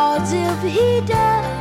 Cause if he does